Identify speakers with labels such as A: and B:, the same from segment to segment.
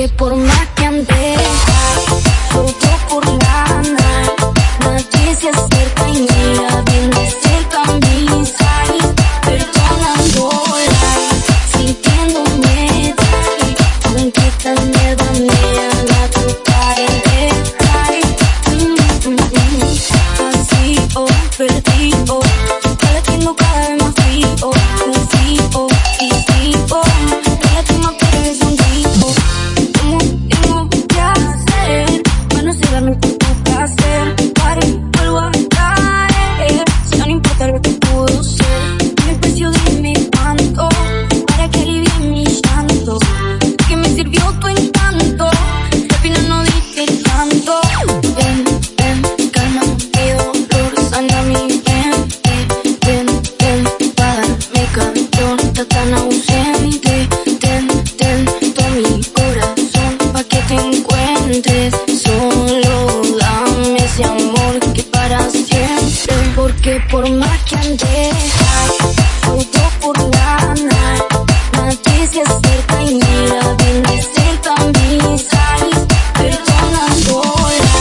A: que por más que ande, todo por lana, nadie se acerca y mira bien de cerca mi sal, perdonándola, sintiendo miedo, aunque tan miedo mía, la tocar en detalle, así o oh, perdido. Oh. Por informarte. Todo por la noticia cerca y mira, bien de cerca mis eyes. Perdonándola,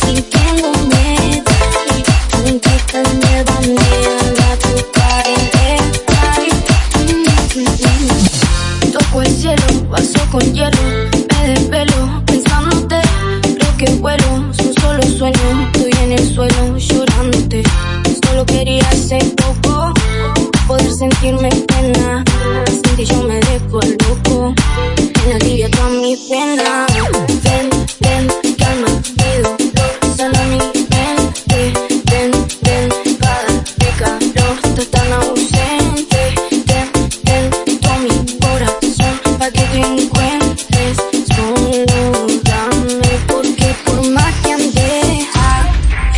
A: sintiéndome, conquistando la mierda, tu pared. Toco el cielo, vaso con hielo, me desvelo. sentirme pena. Sin ti yo me dejo el loco. En alivia toda mi pena. Ven, ven, calma, pido. Solo mi mente. Ven, ven, para de calor. Estás tan ausente. Ven, ven, toma mi corazón. Pa' que te encuentres. Solo dame. Porque por más que andes,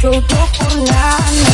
A: yo por nada.